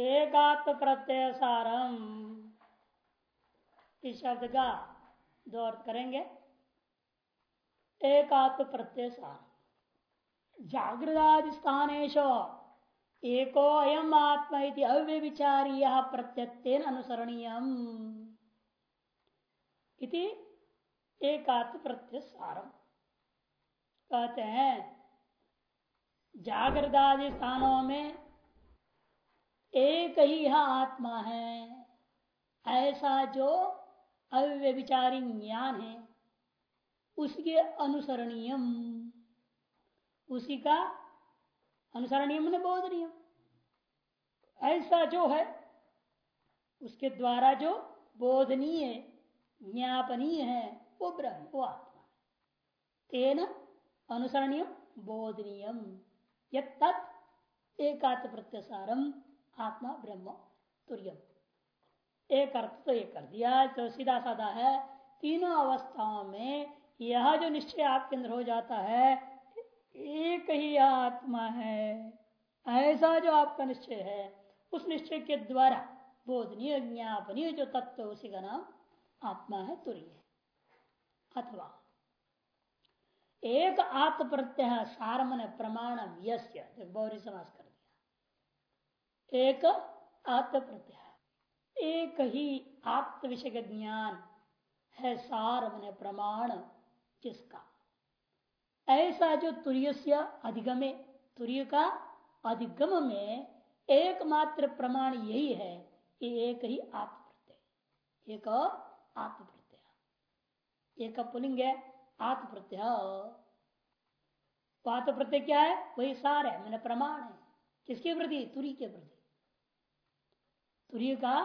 एकात्म प्रत्यय सारम इस शब्द का दो अर्थ करेंगे। एकात्म प्रत्यय सार जागृदादि स्थानेश एको अयम आत्मा अव्य विचारी प्रत्यत्न अनुसरणीय एकात्म प्रत्यय सारम कहते हैं जागृत आदि स्थानों में एक ही यह आत्मा है। ऐसा जो अव्यविचारी ज्ञान है, उसके अनुसरणीयम। उसी का अनुसरणीय मैंने बोध नियम ऐसा जो है, उसके द्वारा जो बोधनीय, ज्ञापनीय है, वो ब्रह्म, वो आत्मा तेन अनुसरणीय बोधनीयम। एकात्म प्रत्यसारम। आत्मा ब्रह्म तुर्यम। एक अर्थ तो ये कर दिया तो सीधा साधा है, तीनों अवस्थाओं में यह जो निश्चय आपके अंदर हो जाता है, एक ही आत्मा है। ऐसा जो आपका निश्चय है, उस निश्चय के द्वारा बोधनीय, ज्ञापनीय जो तत्व, उसी का नाम आत्मा है, तुरीय। अथवा, एक आत्म प्रत्यय सारमन प्रमाणम यस्य गौरी समास कर एक आत्म प्रत्यय एक ही आत्म विषय का ज्ञान है सार मन प्रमाण जिसका। ऐसा जो तुरय अधिगमे, तुरय का अधिगम में एकमात्र प्रमाण यही है कि एक ही आत्म प्रत्यय एक आत्म प्रत्यय एक पुलिंग है आत्म प्रत्यय आत्म प्रत्यय क्या है? वही सार है, मैंने प्रमाण है। किसके प्रति? तुरी के प्रति। तुरी का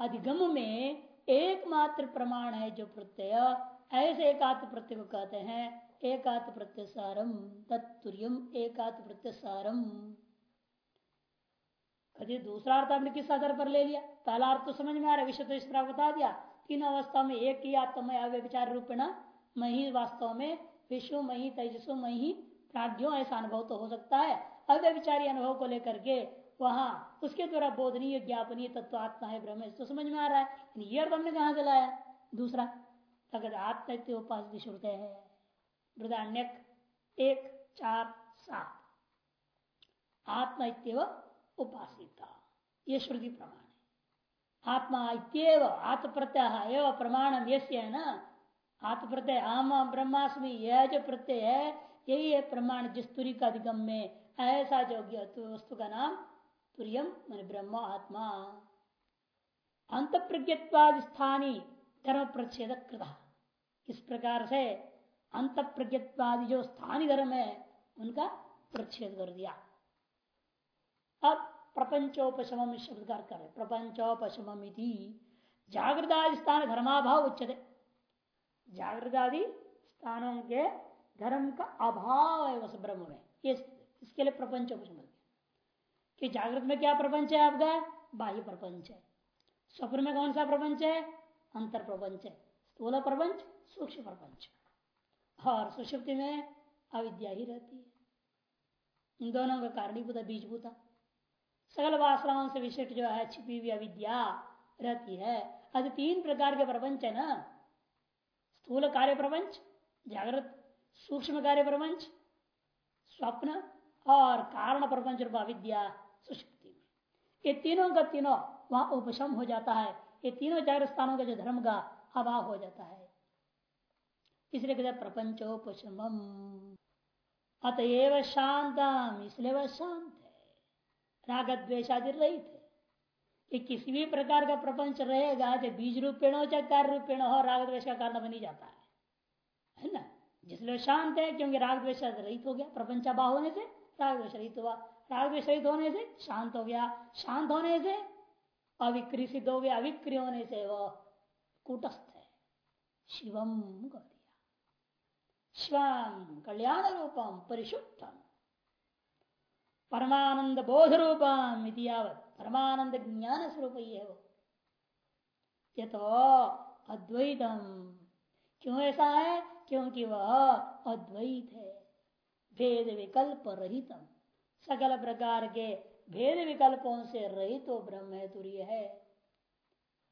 अधिगम में एकमात्र प्रमाण है जो प्रत्यय। ऐसे एकात्म प्रत्यय को कहते हैं एकात्म प्रत्यय सारम तत्तुर्यम एकात्म प्रत्यय सारम कभी दूसरा अर्थ आपने किस आधार पर ले लिया? पहला अर्थ तो समझ में आ रहा विषय तो बता दिया। तीन अवस्था में एक ही आत्मा अव्यचार रूपेण मही वास्तव में विश्व, मही तेजस्व, मही प्राज्ञो ऐसा अनुभव तो हो सकता है। अव्यविचारी अनुभव को लेकर के वहाँ, उसके द्वारा बोधनीय, ज्ञापनीय तत्व आत्मा है, ब्रह्म तो समझ में आ रहा है? ये अर्थ हमने कहा से लाया? दूसरा, अगर आत्म उपास श्रुते है वृदान्यक एक, चार, सात। आत्मा इतव उपासिता। ये श्रुति प्रमाण है। आत्मा इतव आत्म प्रत्यय एवं प्रमाण यश्य है ना? आत्म प्रत्यय आम, ब्रह्मास्मि, यह जो प्रत्यय है, यही है प्रमाण जिस तुरी का अधिगम में ऐसा जो वस्तु का नाम तुरियम मान ब्रह्म आत्मा। अंत प्रज्ञत्वाद स्थानी धर्म प्रच्छेद इस प्रकार से अंत प्रज्ञत्वादि जो स्थानीय धर्म है उनका प्रच्छेद कर दिया। अब प्रपंचोपशम शब्द कर प्रपंचोपशम जागृत स्थान धर्माभाव उच्चते। जागृत आदि स्थानों के धर्म का अभाव है उस ब्रह्म में। इस, इसके लिए प्रपंच कि जागृत में क्या प्रपंच है आपका? बाह्य प्रपंच है। स्वप्न में कौन सा प्रपंच है? अंतर प्रपंच है। स्थूल प्रपंच, सूक्ष्म प्रपंच। और सुषुप्ति में अविद्या ही रहती है। इन दोनों का कारणीभूत बीजभूता सकल वासनाओं से विशिष्ट जो है, छिपी हुई अविद्या रहती है। अभी तीन प्रकार के प्रपंच है ना। स्थूल कार्य प्रपंच, जागृत, सूक्ष्म कार्य प्रपंच, स्वप्न और कारण प्रपंच रूप अविद्या सुशक्ति में। ये तीनों का तीनों वहाँ उपशम हो जाता है। ये तीनों जागृत स्थानों का जो धर्म का अभाव हो जाता है। इसलिए कहते प्रपंचोपशम अतएव शांतम, इसलिए वह शांत है। राग द्वेशादि रहित है। कि किसी भी प्रकार का प्रपंच रहेगा चाहे बीज रूपेण हो चाहे कार्य रूपेण हो राग द्वेश का कारण बनी जाता है। है ना? जिसलिए शांत है, क्योंकि राग द्वेश रहित हो गया, प्रपंच अभाव होने से राग द्वेश रहित हुआ। राग रहित होने से शांत हो गया, शांत होने से अविक्री सिद्ध हो गया, अविक्रिय होने से वह कुटस्थ है। शिवम कर दिया शिवम कल्याण रूपम परिशुद्धम। परमानंद बोध रूपम यावत। परमानंद ज्ञान स्वरूप ही है वो। ये तो अद्वैतम। क्यों ऐसा है? क्योंकि वह अद्वैत है। भेद विकल्प रहितम। सकल प्रकार के भेद विकल्पों से रही तो ब्रह्म है, तुरीय है।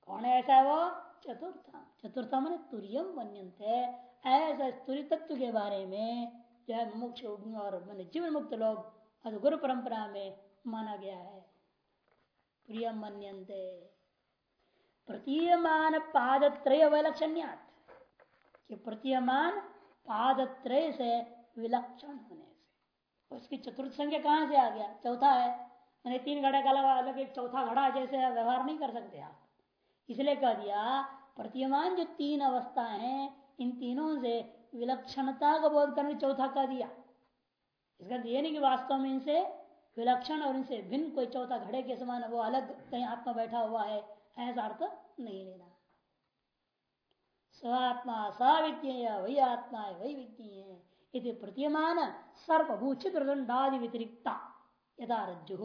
कौन है ऐसा वो? चतुर्थ चतुर्थ मैंने तुरियम वन्यंत है। ऐसा तुरी तत्व के बारे में जो है मुख्य और मन जीवन मुक्त लोग गुरु परंपरा में माना गया है। प्रिय मनते प्रतीयमान पादत्रय विलक्षण्यात। कि प्रतीयमान पादत्रय से विलक्षण होने उसकी चतुर्थ संख्या कहाँ से आ गया? चौथा है। मैंने तीन घड़ा का अलावा अलग एक चौथा घड़ा जैसे व्यवहार नहीं कर सकते आप। इसलिए कह दिया, प्रतीयमान जो तीन अवस्था है, इन तीनों से विलक्षणता का बोध करने चौथा कह दिया। इसका ये नहीं कि वास्तव में इनसे विलक्षण और इनसे भिन्न कोई चौथा घड़े के समान वो अलग कहीं आत्मा बैठा हुआ है, ऐसा अर्थ नहीं लेना। स्वात्मा सविज्ञ वही आत्मा है वही विज्ञ यदि प्रतीयमान सर्पभूचित दंडादि व्यतिरिक्ता। यथा रज्जु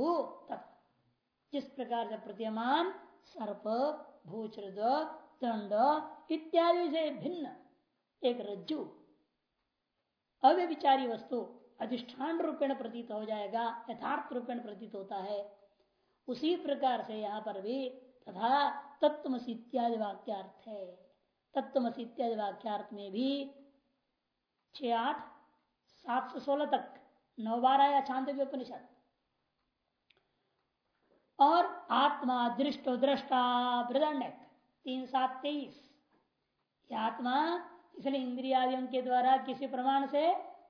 जिस प्रकार से प्रतीयमान सर्प भूचृद दंड इत्यादि से भिन्न एक रज्जु अव्यविचारी वस्तु अधिष्ठान रूपेण प्रतीत हो जाएगा, यथार्थ रूपेण प्रतीत होता है। उसी प्रकार से यहाँ पर भी तथा तत्वसी इत्यादि वाक्यार्थ है। तत्वसी इत्यादि वाक्यार्थ में भी छ आठ सात सौ सोलह तक नौ बारह या छांद उपनिषद। और आत्मा दृष्ट दृष्टा बृदंडक तीन सात तेईस। आत्मा इसलिए इंद्रियादियों के द्वारा किसी प्रमाण से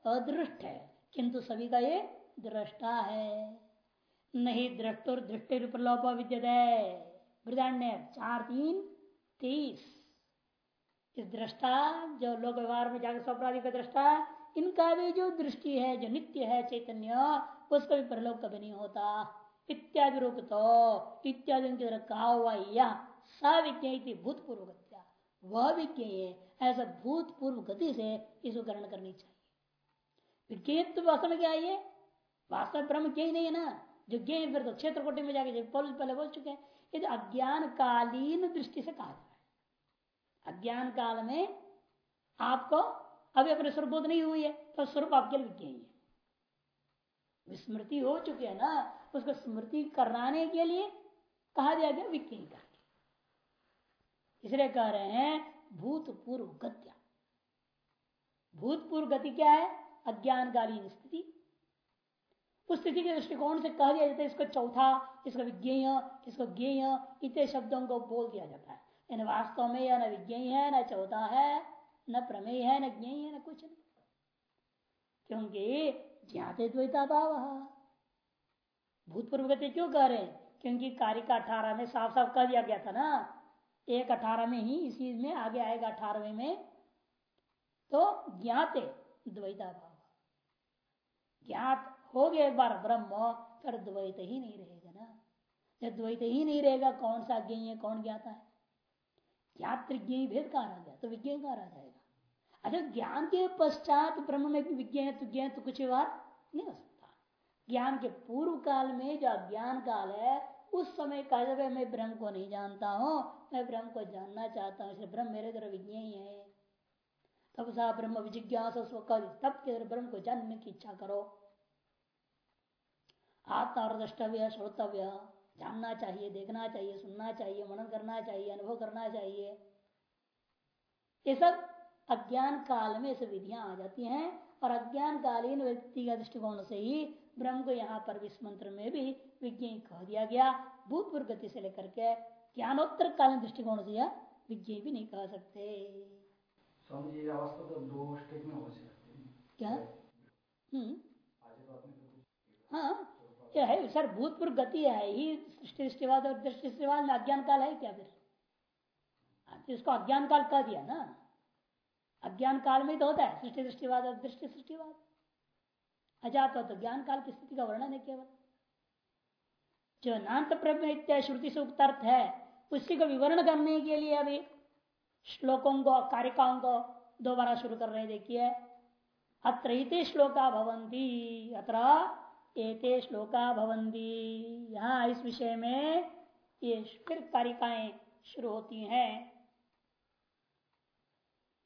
अदृष्ट है, किंतु सभी का ये दृष्टा है। नहीं दृष्टुर दृष्टि प्रलोप विद्युदय चार तीन तेईस। इस दृष्टा, जो लोक व्यवहार में जाकर का दृष्टा इनका भी जो दृष्टि है, जो नित्य है, चैतन्य, उसका भी प्रलोक कभी नहीं होता। इत्यादि रूप तो इत्यादि कहा हुआ यह सविज्ञ भूतपूर्व वह विज्ञ है, ऐसा भूतपूर्व गति से इसको ग्रहण करनी चाहिए। विज्ञेय तो वास्तव में क्या है ये? वास्तव ब्रह्म ज्ञ नहीं है ना? जो ज्ञ फिर तो क्षेत्र कोटि में जाके पहले बोल चुके हैं। ये अज्ञान कालीन दृष्टि से कहा जा रहा है अज्ञान काल में आपको अभी अपने स्वरूप नहीं हुई है तो स्वरूप आपके लिए विज्ञ है विस्मृति हो चुकी है ना, उसको स्मृति कराने के लिए कहा दिया गया विज्ञ करके इसलिए कह रहे हैं, भूतपूर्व गत्या। भूतपूर्व गति क्या है? अज्ञानकालीन स्थिति। उस स्थिति के दृष्टिकोण से कह दिया जाता है, इसको चौथा, इसका विज्ञेय, इसको ज्ञेय, इतने शब्दों को बोल दिया जाता है। यानी वास्तव में यह न विज्ञेय है, न चौथा है। न प्रमेय है, न ज्ञेय है, न कुछ नहीं। क्योंकि ज्ञाते द्वैता भाव। भूतपूर्व गति क्यों कह रहे हैं? क्योंकि कार्य का अठारह में साफ़ साफ़ कह दिया गया था ना। एक अठारह में ही इसी में आगे आएगा अठारहवें में। तो ज्ञाते द्वैता भाव। ज्ञात हो गया एक बार ब्रह्म, फिर द्वैत ही नहीं रहेगा ना। जब द्वैत ही नहीं रहेगा, कौन सा ज्ञ है कौन ज्ञाता है? ज्ञात ज्ञ भेद कहा रह गया तो विज्ञान कहा रह जाएगा। अच्छा ज्ञान के पश्चात ब्रह्म में विज्ञान तो ज्ञान तो कुछ बार नहीं हो सकता। ज्ञान के पूर्व काल में जो अज्ञान काल है, उस समय कहा जाए मैं ब्रह्म को नहीं जानता हूँ, मैं ब्रह्म को जानना चाहता हूँ, इसलिए ब्रह्म मेरे तरह विज्ञान है तब सा ब्रह्म विजिज्ञास तब के ब्रह्म को जानने की इच्छा करो। आत्मा और द्रष्टव्य श्रोतव्य, जानना चाहिए, देखना चाहिए, सुनना चाहिए, मनन करना चाहिए, अनुभव करना चाहिए। ये सब अज्ञान काल में ऐसे विधियाँ आ जाती हैं और अज्ञान कालीन व्यक्ति का दृष्टिकोण से ही ब्रह्म को यहाँ पर विश्व मंत्र में भी विज्ञान कह दिया गया। भूतपूर्व गति से लेकर के ज्ञानोत्तर कालीन दृष्टिकोण से यह विज्ञान भी नहीं कह सकते। तो क्या? हम्म। हाँ। क्या है सर भूतपूर्व गति है ही सृष्टि दृष्टिवाद और दृष्टिवाद में अज्ञान काल है क्या फिर? इसको अज्ञान काल कह दिया ना। अज्ञान काल में तो होता है, सृष्टि दृष्टिवाद और दृष्टि सृष्टिवाद। अजात तो ज्ञान काल की स्थिति का वर्णन है केवल। जो नान्त प्रज्ञ इत्यादि श्रुति से उक्त अर्थ है, उसी को विवरण करने के लिए अभी श्लोकों को, कारिकाओं को दोबारा शुरू कर रहे देखिए। अत्र श्लोका भवंती अत्र श्लोका भवंती यहाँ इस विषय में ये फिर कारिकाएँ शुरू होती हैं।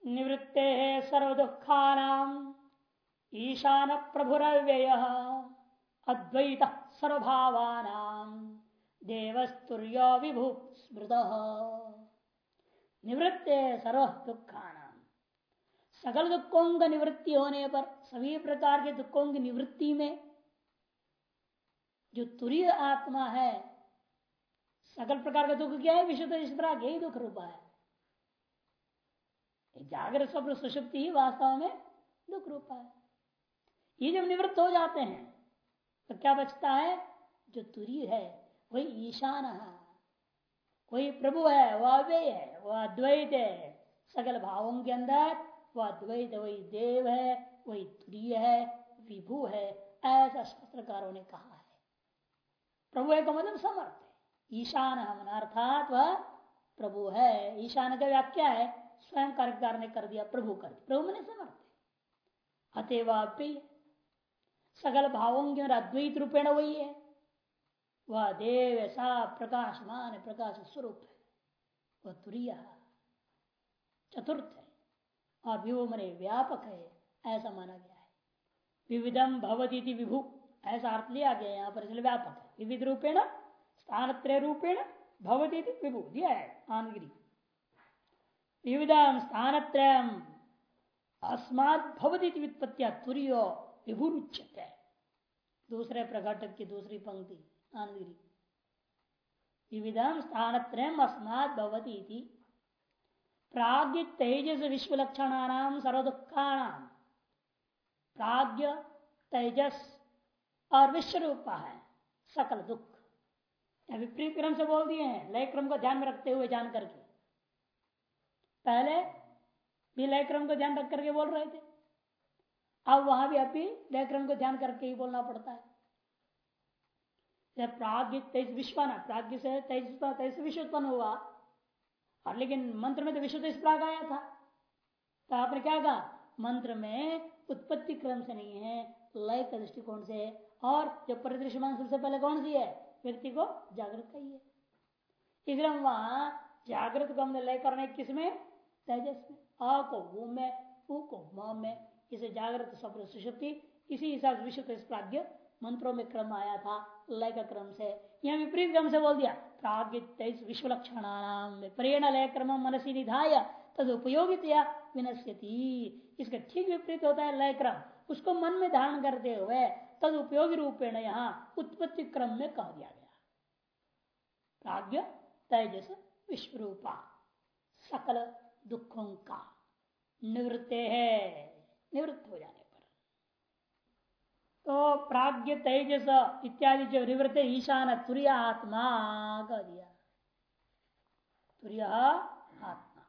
निवृत्ते सर्व दुखानाम ईशान प्रभुरव्यय अद्वैत सर्वभावान देवस्तुर्य विभू स्मृत। निवृत्त सर्व दुखान सकल दुखों का निवृत्ति होने पर सभी प्रकार के दुखों की निवृत्ति में जो तुरीय आत्मा है, सकल प्रकार का दुख क्या है? विशुद्ध इस तरह यही दुख रूपा है। जागृत स्वप्न सुषुप्ति ही वास्तव में दुख रूपा है। ये जब निवृत्त हो जाते हैं तो क्या बचता है? जो तुरी है, वही ईशान है। वही प्रभु है, वह अव्यय है, वह अद्वैत है। सकल भावों के अंदर वह अद्वैत वही देव है, वही तुरीय है, विभु है, ऐसा शास्त्रकारों ने कहा है। प्रभु है का मतलब समर्थ है। ईशान अर्थात वह प्रभु है। ईशान का व्याख्या है स्वयं कार्यकार ने कर दिया प्रभु कर दिया प्रभु मैंने समर्थ है सकल भावों के अद्वैत रूपेण वही है वह देव ऐसा प्रकाशमान प्रकाश स्वरूप है वह तुरिया चतुर्थ है और विभु मने व्यापक है ऐसा माना गया है विविधम भवती विभु ऐसा अर्थ लिया गया यहाँ पर व्यापक है विविध रूपेण स्थान रूपेण भवती विभु दिया है आनगिरी विविधम स्थान अस्मात् व्युत्पत्तिया तुरियो विभुरुच्यत। है दूसरे प्रकटक की दूसरी पंक्ति आनगिरी विविधम स्थान अस्मात् भवती तेजस विश्वलक्षणानाम सर्वदुखाणाम प्राग्ञ तेजस और विश्व रूप है सकल दुख विपरीत क्रम से बोल दिए हैं। लय क्रम को ध्यान में रखते हुए जान करके। पहले भी लय क्रम को ध्यान रख करके बोल रहे थे। अब वहाँ भी अभी लय क्रम को ध्यान करके ही बोलना पड़ता है। प्राग्ञ तेईस विश्व ना प्राग्ञ से तेईस तेईस विश्व उत्पन्न हुआ। और लेकिन मंत्र में तो विश्व तेईस प्राग आया था। तो आपने क्या कहा? मंत्र में उत्पत्ति क्रम से नहीं है, लय का दृष्टिकोण से और जो परिदृश्यमान सबसे पहले कौन सी है? व्यक्ति को जागृत का ही। है इसलिए हम वहाँ जागृत को हमने लय करने किसमें? तेजस में अ को वो में, उ को म में, इसे जागृत स्वप्न सुषुप्ति इसी हिसाब से विश्व प्राग्ञ मंत्रों में क्रम आया था, लय का क्रम से। यह विपरीत क्रम से बोल दिया प्राग्ञ तेज विश्व लक्षण प्रेरण लय क्रम मनसी निधाय तद उपयोगित विनश्यति। इसका ठीक विपरीत होता है लय क्रम। उसको मन में धारण करते हुए तद उपयोगी रूपेण यहाँ उत्पत्ति क्रम में कह दिया गया। प्राग्ञ तेजस विश्व रूपा सकल दुखों का निवृत्त है, निवृत्त हो जाने पर। तो प्राग्ञ तेजस इत्यादि जो निवृत्त ईशान तुरय आत्मा कह दिया। तुरय आत्मा।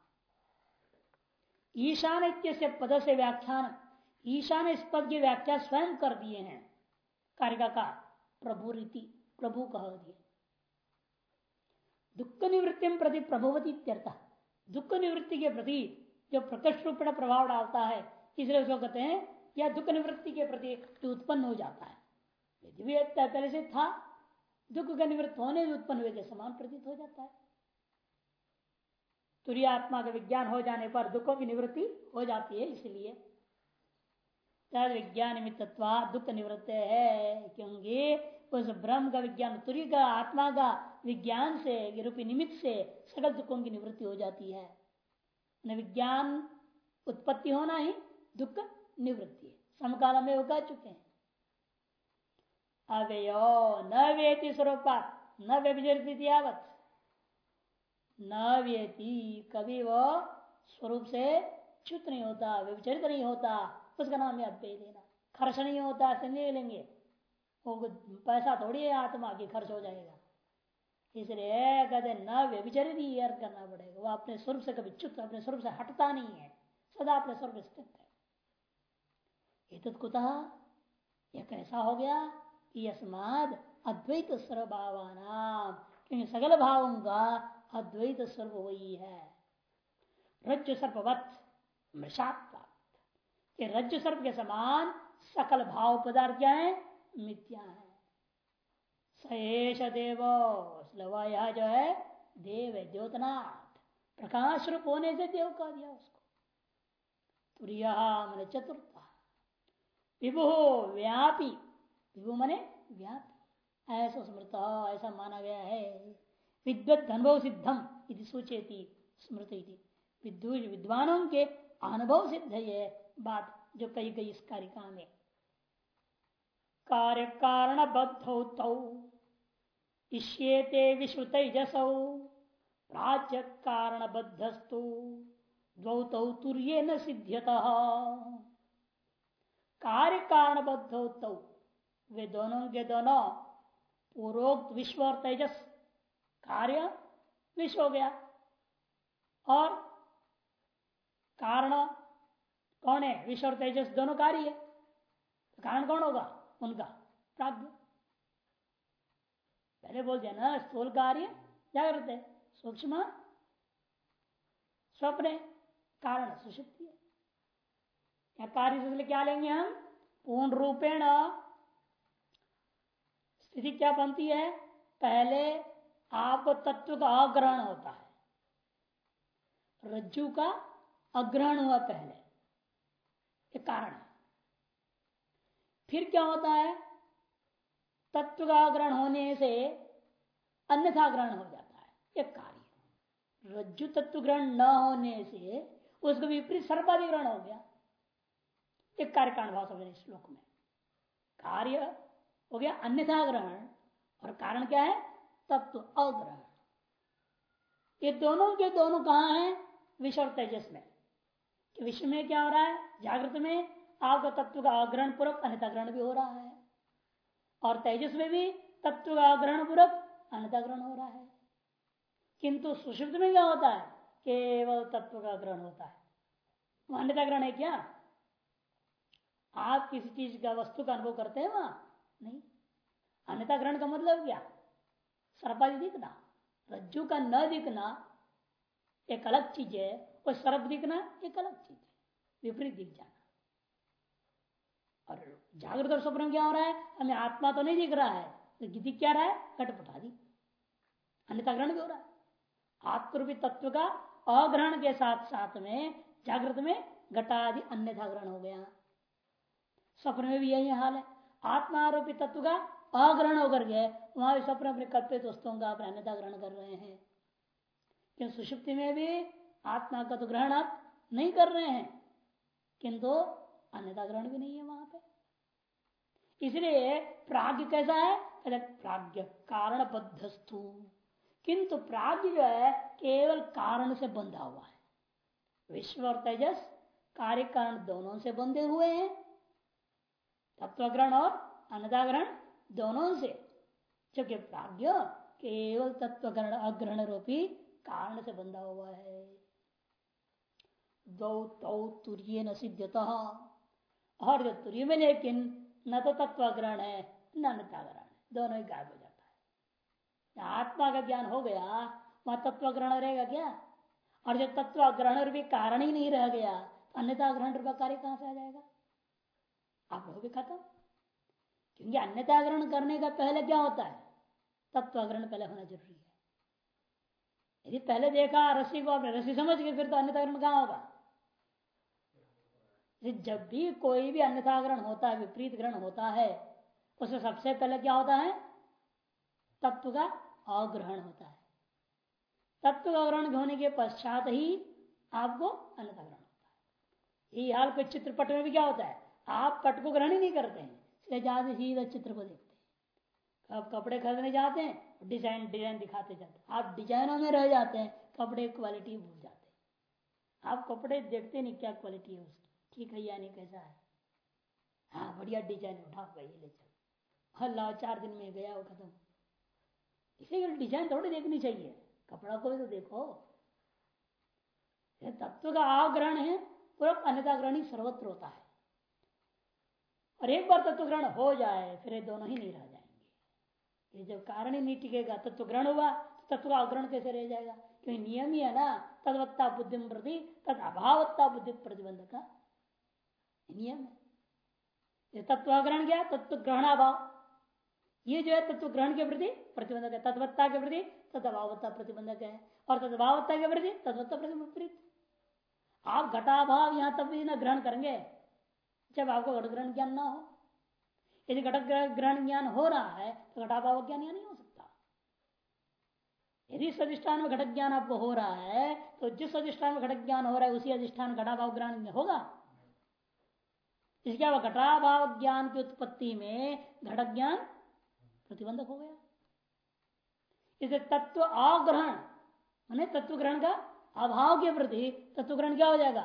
ईशान इत्य पद से व्याख्यान, ईशान इस पद की व्याख्या स्वयं कर दिए हैं। कार्य का प्रभु रीति, प्रभु कह दिए। दुख निवृत्ति प्रति प्रभुवती दुख निवृत्ति के प्रति जो प्रकट रूप में प्रभाव डालता है, इसलिए उसको कहते हैं, या दुख निवृत्ति के प्रति जो उत्पन्न हो जाता है। यदि भी पहले से था, दुख का निवृत्त होने उत्पन्न हुए के समान प्रतीत हो जाता है। तुरी आत्मा का विज्ञान हो जाने पर दुखों की निवृत्ति हो जाती है, इसलिए। तद विज्ञान निमित्तत्वा दुख निवृत्त है, क्योंकि उस ब्रह्म का विज्ञान तुरी का आत्मा का विज्ञान से रूपी निमित्त से सकल दुखों की निवृत्ति हो जाती है विज्ञान उत्पत्ति होना ही दुख निवृत्ति है समकाल में कह चुके हैं अवयो न वेति स्वरूपा न व्यभिचरित न व्यति कभी वो स्वरूप से च्युत नहीं होता व्यभिचरित नहीं होता उसका नाम है अव्यय देना खर्च नहीं होता नहीं लेंगे वो पैसा थोड़ी है, आत्मा की खर्च हो जाएगा। इसलिए कहते न व्यभिचरित ही अर्थ करना पड़ेगा। वो अपने स्वरूप से कभी चुप, अपने स्वरूप से हटता नहीं है। सदा अपने स्वरूप स्थित है। कुतः यह कैसा हो गया कि अस्माद अद्वैत स्वभावाना क्योंकि सगल भावों का अद्वैत स्वरूप वही है। रज्जु सर्पवत मृषात्मा कि रज्जु सर्प के समान सकल भाव पदार्थ क्या है? मिथ्या है। सहेश देव लवा यह जो है, देव है द्योतनाथ प्रकाश रूप होने से देव कह दिया उसको। मन चतुर्थ। विभु व्यापी। विभु मने व्यापी। ऐसा स्मृत, ऐसा माना गया है। विद्वत अनुभव सिद्धम इति सूचेती स्मृति विद्वानों के अनुभव सिद्ध है बात जो कही गई इस कारिका में। कार्य कारण बद्ध इष्येते विश्रुत जसौ राज्य कारण बद्धस्तु द्वौतौ तुर्य न सिद्ध्यत कार्य कारण बद्ध वे दोनों के दोनों पूर्वोक्त विश्व और तेजस कार्य विश्व हो गया और कारण कौन है विश्व और तेजस दोनों कार्य है तो कारण कौन होगा उनका। प्राग्ञ पहले बोल दिया ना स्थूल कार्य जागृत है? सूक्ष्म स्वप्न, कारण या कार्य से क्या लेंगे हम? पूर्ण रूपेण। स्थिति क्या बनती है? पहले आपको तत्व का अग्रहण होता है। रज्जु का अग्रहण हुआ पहले। एक कारण है। फिर क्या होता है? तत्व का ग्रहण होने से अन्यथा ग्रहण हो जाता है। एक कार्य रज्जु तत्व ग्रहण न होने से उसको विपरीत सर्वाधिक ग्रहण हो गया। एक कार्य कारण भाव समझ श्लोक में। कार्य हो गया अन्यथा ग्रहण। और कारण क्या है? तत्व अग्रहण। ये दोनों के दोनों कहा है? विश्व और तेजस में। विश्व में क्या हो रहा है? जागृत में आपका तत्व का अग्रहण पूर्वक अन्यताग्रहण भी हो रहा है। और तेजस में भी तत्व का अग्रहण पूर्वक अन्यताग्रहण हो रहा है। किंतु सुषुप्त में क्या होता है? केवल तत्व का ग्रहण होता है। वो अन्यता ग्रहण है क्या? आप किसी चीज़ का वस्तु का अनुभव करते हैं वहाँ? नहीं। अन्यता ग्रहण का मतलब क्या? सर्पादि दिखना। रज्जु का न दिखना एक अलग चीज़ है। और सर्प दिखना एक अलग चीज़ है। विपरीत दिख जाना। और जागृत और स्वप्न क्या हो रहा है? हमें आत्मा तो नहीं दिख रहा है तो दिख क्या रहा है? कटपटादी अन्यता ग्रहण भी हो रहा है। आत्मरूपी तत्व का अग्रहण के साथ साथ में, जागृत में घटादि अन्यथा ग्रहण हो गया। स्वप्न में भी यही हाल है। आत्मारूपी तत्व का अग्रहण होकर के वहाँ स्वप्न अपने कल्पित वस्तुओं का अपने अन्यता ग्रहण कर रहे हैं। क्यों? सुषुप्ति में भी आत्मा का तो ग्रहण आप नहीं कर रहे हैं, किंतु अन्यता ग्रहण भी नहीं है वहाँ पे। इसलिए प्राग्ञ कैसा है? प्राग्ञ कारण बद्धस्तु किंतु प्राग्ञ जो है, केवल कारण से बंधा हुआ है। विश्व और तेजस कार्य कारण दोनों से बंधे हुए हैं। तत्वग्रहण और अन्नदाग्रहण दोनों से। क्योंकि प्राग्ञ केवल तत्वग्रहण, अग्रहण रूपी कारण से बंधा हुआ है। दौ तौ तुर्य न सिद्धता और जो तुरी में लेकिन न तो तत्व ग्रहण है न अन्यता ग्रहण दोनों ही गायब हो जाता है। आत्मा का ज्ञान हो गया, वहाँ तत्व ग्रहण रहेगा क्या? और जब तत्व ग्रहण भी कारण ही नहीं रह गया तो अन्यता ग्रहण रूपा कार्य कहाँ से आ जाएगा? आप लोग भी खत्म। क्योंकि अन्यता ग्रहण करने का पहले क्या होता है? तत्व ग्रहण पहले होना ज़रूरी है। यदि पहले देखा, रस्सी को आपने रस्सी समझ के, फिर तो अन्यता ग्रहण कहाँ होगा? जब भी कोई भी अन्यथा ग्रहण होता है, विपरीत ग्रहण होता है, उसमें सबसे पहले क्या होता है? तत्व का अग्रहण होता है। तत्व का ग्रहण होने के पश्चात ही आपको अन्यथा ग्रहण होता है। यही हाल कोई चित्रपट में भी क्या होता है? आप पट को ग्रहण ही नहीं करते हैं, इसलिए जाते सीधा चित्र को देखते हैं। आप कपड़े खरीदने जाते हैं, डिज़ाइन डिज़ाइन दिखाते जाते हैं। आप डिजाइनों में रह जाते हैं, कपड़े क्वालिटी भूल जाते हैं। आप कपड़े देखते नहीं, क्या क्वालिटी है उसकी। ठीक है यानी कैसा है? हाँ बढ़िया डिज़ाइन उठा गई ले चल। हल्ला चार दिन में गया, वो खत्म। इसे डिज़ाइन थोड़ी देखनी चाहिए। कपड़ा को भी तो देखो। तत्व का आग्रहण है, पूरा अन्यता ग्रहण ही सर्वत्र होता है। और एक बार तत्व ग्रहण हो जाए, फिर ये दोनों ही नहीं रह जाएँगे। ये जब कारण ही नहीं टिकेगा तत्व ग्रहण हुआ तो तत्व का अग्रहण कैसे रह जाएगा? क्योंकि नियम ही है ना, तदवत्ता बुद्धि प्रति, तद अभावत्ता बुद्धि प्रतिबंध का नियम है। तत्व ग्रहण क्या तत्व ग्रहणाभाव ये जो है तत्व ग्रहण के प्रति प्रतिबंधक है। तत्वत्ता के प्रति तदभावत्ता प्रतिबंधक है। और तदभावत्ता के प्रति तत्वत्ता विपरीत। आप घटाभाव यहाँ तब भी ना ग्रहण करेंगे, जब आपको घट ग्रहण ज्ञान ना हो। यदि घटक ग्रहण ज्ञान हो रहा है तो घटाभाव ज्ञान नहीं हो सकता। यदि सदिष्ठान में घटक ज्ञान आपको हो रहा है तो जिस अधिष्ठान में घटक ज्ञान हो रहा है, उसी अधिष्ठान घटाभाव ग्रहण होगा। इसके अलावा घटाभाव ज्ञान की उत्पत्ति में घटक ज्ञान प्रतिबंधक हो गया। इसे तत्व अग्रहण मैंने तत्व ग्रहण का अभाव के प्रति तत्व ग्रहण क्या हो जाएगा?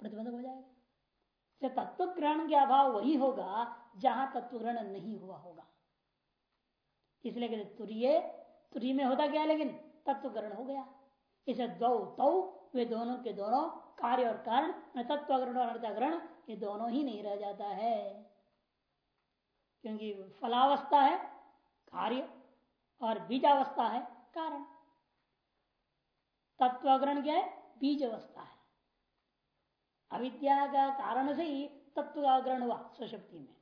प्रतिबंधक हो जाएगा। तत्व ग्रहण के अभाव वही होगा जहाँ तत्व ग्रहण नहीं हुआ होगा। इसलिए कहते तुरीय, तुरी में होता क्या लेकिन तत्व ग्रहण हो गया। इसे दो तो वे दोनों के दोनों कार्य और कारण तत्व ग्रहण और ग्रहण ये दोनों ही नहीं रह जाता है। क्योंकि फलावस्था है, कार्य, और बीजावस्था है, कारण। तत्वग्रहण क्या है? बीज अवस्था है। अविद्या का कारण से ही तत्व का ग्रहण हुआ स्वशक्ति में।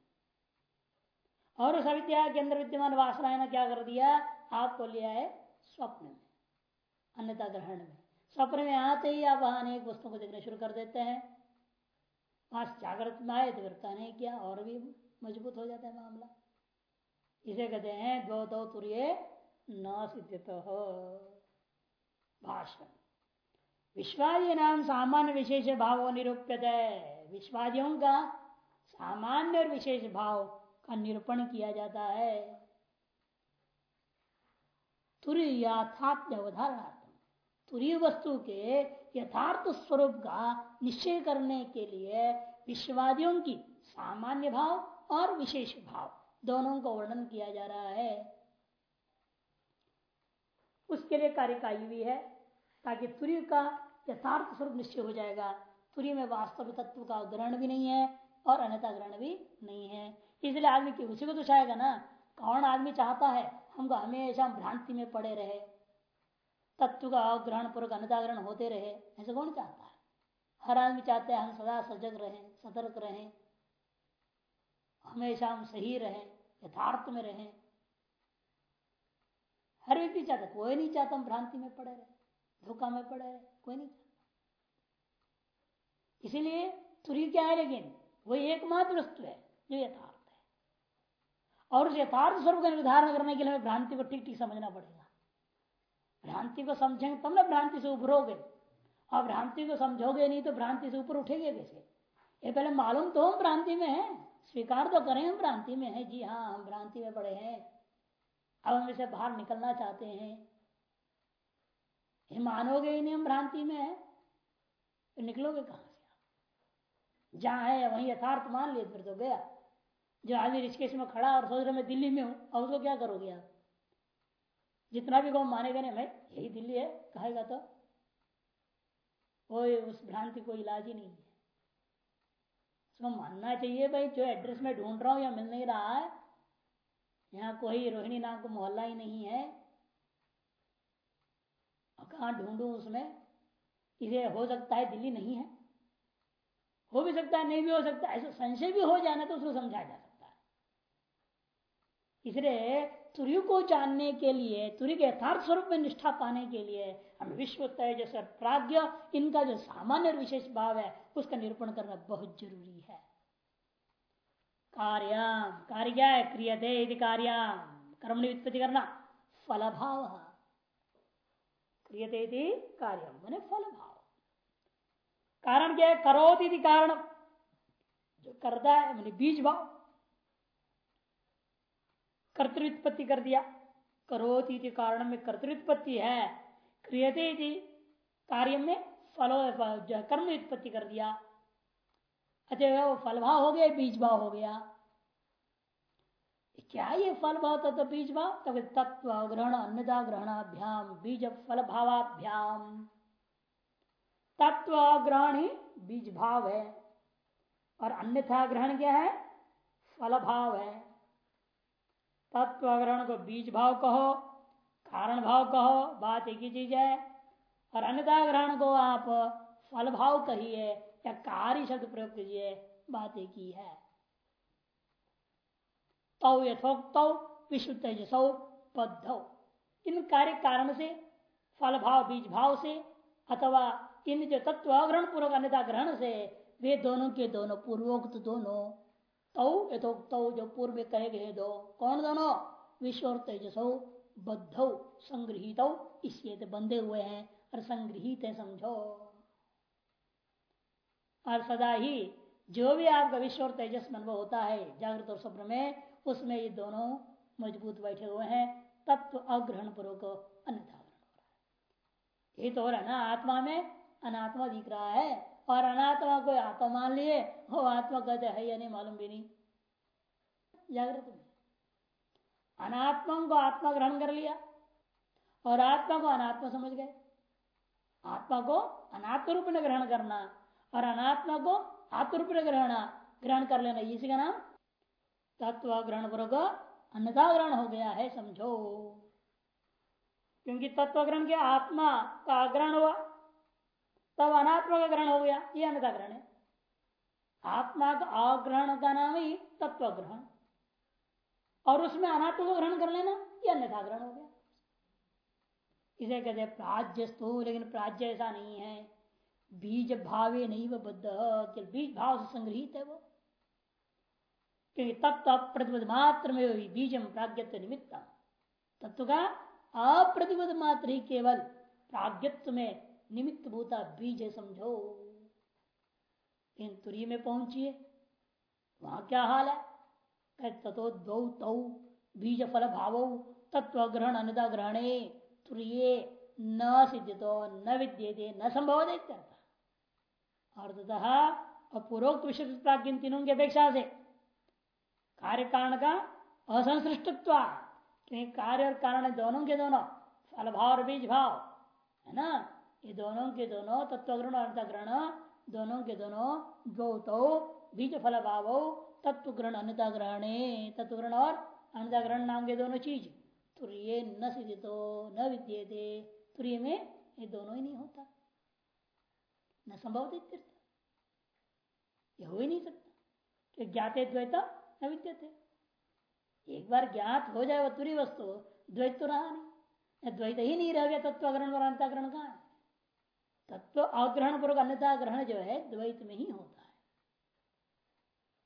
और उस अविद्या के अंदर विद्यमान वासना ने क्या कर दिया? आपको लिया है स्वप्न में अन्यता ग्रहण में। स्वप्न में आते ही आप अनेक वस्तुओं को देखना शुरू कर देते हैं। वहाँ जागृत में आए तो फिर नहीं किया, और भी मज़बूत हो जाता है मामला। इसे कहते हैं दो दो तुर्य न सिद्ध भाषण विश्वादी नाम सामान्य विशेष भाव निरूपित है विश्वादियों का सामान्य और विशेष भाव का निरूपण किया जाता है। तुरी यथार्थ अवधारणात्म तुरी वस्तु के यथार्थ स्वरूप का निश्चय करने के लिए विश्वादियों की सामान्य भाव और विशेष भाव दोनों का वर्णन किया जा रहा है। उसके लिए कार्यकाई भी है, ताकि तुरी का यथार्थ स्वरूप निश्चय हो जाएगा। तुरी में वास्तव तत्व का ग्रहण भी नहीं है और अन्यता ग्रहण भी नहीं है। इसलिए आदमी की उसी को तो चाहेगा ना। कौन आदमी चाहता है? हमको हमेशा भ्रांति में पड़े रहे। तत्व का ग्रहण पूर्वक अन्यता ग्रहण होते रहे, ऐसे कौन चाहता है? हर आदमी चाहते हैं हम सदा सजग रहे, सतर्क रहे, हमेशा हम सही रहे, यथार्थ में रहे। हर व्यक्ति चाहता कोई नहीं चाहता हम भ्रांति में पड़े रहे, धोखा में पड़े रहे, कोई नहीं चाहता। इसीलिए तुरी क्या है लेकिन वही एकमात्र वस्तु है, जो यथार्थ है। और उस यथार्थ स्वरूप का निर्धारण करने के लिए हमें भ्रांति को ठीक ठीक समझना पड़ेगा। भ्रांति को समझेंगे तब ना भ्रांति से उभरोगे और भ्रांति को समझोगे नहीं तो भ्रांति से ऊपर उठेगे कैसे? ये पहले मालूम तो हम भ्रांति में है। स्वीकार तो करें हम भ्रांति में है। जी हाँ हम भ्रांति में पड़े हैं। अब हम इसे बाहर निकलना चाहते हैं। ये मानोगे ही नहीं हम भ्रांति में है। तो निकलोगे कहाँ से? आप जहाँ है, वहीं यथार्थ मान लिए, फिर तो गया। जो आदमी ऋषिकेश में खड़ा और सोच रहे मैं दिल्ली में हूँ, अब उसको क्या करोगे आप? जितना भी कहो मानेगा नहीं मैं यही दिल्ली है, कहेगा तो। कोई उस भ्रांति को इलाज ही नहीं है। उसको मानना चाहिए, भाई, जो एड्रेस में ढूंढ रहा हूँ या मिल नहीं रहा है, यहाँ कोई रोहिणी नाम का मोहल्ला ही नहीं है। कहा ढूंढू उसमें? इसे हो सकता है दिल्ली नहीं है। हो भी सकता है, नहीं भी हो सकता ऐसा संशय भी हो जाना तो उसको समझाया जा सकता है। इसलिए तुरु को जानने के लिए, तुरी के यथार्थ स्वरूप में निष्ठा पाने के लिए हम विश्व तेजस प्राग्ञ इनका जो सामान्य विशेष भाव है, उसका निरूपण करना बहुत ज़रूरी है। कार्याम कार्य क्या है क्रियते यदि कार्याम कर्म व्युत्पत्ति करना फल भाव क्रियते यदि कार्यम मैंने फल भाव कारण क्या है? करोत कारण। जो करता है, मैंने बीज भाव। कर्तृत्पत्ति कर दिया। करोत कारण में कर्तृत्पत्ति है। क्रियते कार्य में फलो, कर्म उत्पत्ति कर दिया। अच्छा वो फल भाव हो गया बीज भाव हो गया। क्या ये फल भाव तत्व बीज भाव तब तत्व ग्रहण अन्नदा ग्रहणाभ्याम, बीज फल भावाभ्याम तत्व ग्रहण ही बीज भाव है। और अन्यथा ग्रहण क्या है? फल भाव है। तत्व ग्रहण को बीज भाव कहो, कारण भाव कहो, बात एक ही चीज़ है। और अन्यथा ग्रहण को आप फल भाव कहिए या कार्य शब्द प्रयोग कीजिए, बात एक ही है। तौ यथोक्त विश्व तेजसौ पद्धौ इन कार्य कारण से, फल भाव, बीज भाव से, अथवा इन जो तत्व ग्रहण पूर्वक अन्यता ग्रहण से, वे दोनों के दोनों पूर्वोक्त दोनों तौ यथोक्त जो पूर्व में कहे गए दो। कौन दोनों? विश्व और तेजसो, बद्ध संग्रहित इसलिए तो बंधे हुए हैं, और संग्रहित है, समझो। और सदा ही जो भी आपका विश्व और तेजस अनुभव होता है, जागृत और स्वप्न में, उसमें ये दोनों मज़बूत बैठे हुए हैं, तत्व अग्रहण पूर्वक अन्यथा हो रहा है। ये तो हो रहा है ना, आत्मा में अनात्मा दिख रहा है। और अनात्मा को आत्मा मान लिए, वो आत्मा कहते है या नहीं, मालूम भी नहीं। जागृत अनात्मा को आत्मा ग्रहण कर लिया और आत्मा को अनात्मा समझ गए। आत्मा को अनात्म रूप में ग्रहण करना और अनात्मा को आत्म रूप में ग्रहण ग्रहण कर लेना। इसी का नाम तत्व ग्रहण पूर्वक अन्यथा ग्रहण हो गया है, समझो। क्योंकि तत्व ग्रहण के आत्मा का ग्रहण हुआ। तब अनात्मा का ग्रहण हो गया, ये अन्यथा ग्रहण है। आत्मा का अग्रहण का नाम ही तत्व ग्रहण। और उसमें अनात्म को ग्रहण कर लेना यह अन्यथा ग्रहण हो गया। इसे कहते हैं प्राज्य स्तू लेकिन प्राज्य ऐसा नहीं है। बीज भावे नहीं वह बद्ध बीज भाव से संग्रहित है वो। क्योंकि तत्व अप्रतिबद्ध मात्र में बीजम प्राग्ञत्व निमित्त तत्व का अप्रतिबद्ध मात्र ही केवल प्राग्ञत्व में निमित्त भूता बीज है समझो। इन तुरी में पहुंचिए वहाँ क्या हाल है? तथो दौ तौ बीज फल भाव, तत्व ग्रहण अनुदा ग्रहणे, तुरीय न सिद्धितो, न विद्यते, न संभव और अपूर्वोक्त विषय प्राज्ञ तीनों की अपेक्षा से? कार्य कारण का असंसृष्टत्व। कार्य और कारण दोनों के दोनों। फल भाव और बीज भाव, है ना? ये दोनों के दोनों तत्व ग्रहण और ग्रहण दोनों के दोनों दो तो बीज फल भाव तत्व ग्रहण अन्यता ग्रहण तत्व ग्रहण और अन्यता ग्रहण नाम के दोनों चीज़। तुरीय न सिद्धितो, न विद्ये दे तुरीय में ये दोनों ही नहीं होता। न संभव ये हो ही नहीं सकता। कि ज्ञाते द्वैत, न विद्यते। एक बार ज्ञात हो जाए वह तुरी वस्तु, द्वैत तो रहा नहीं। द्वैत ही नहीं रह गया तत्व ग्रहण और अन्यता ग्रहण कहा है तत्व अग्रहण पूर्वक अन्यता ग्रहण जो है, द्वैत में ही होता है।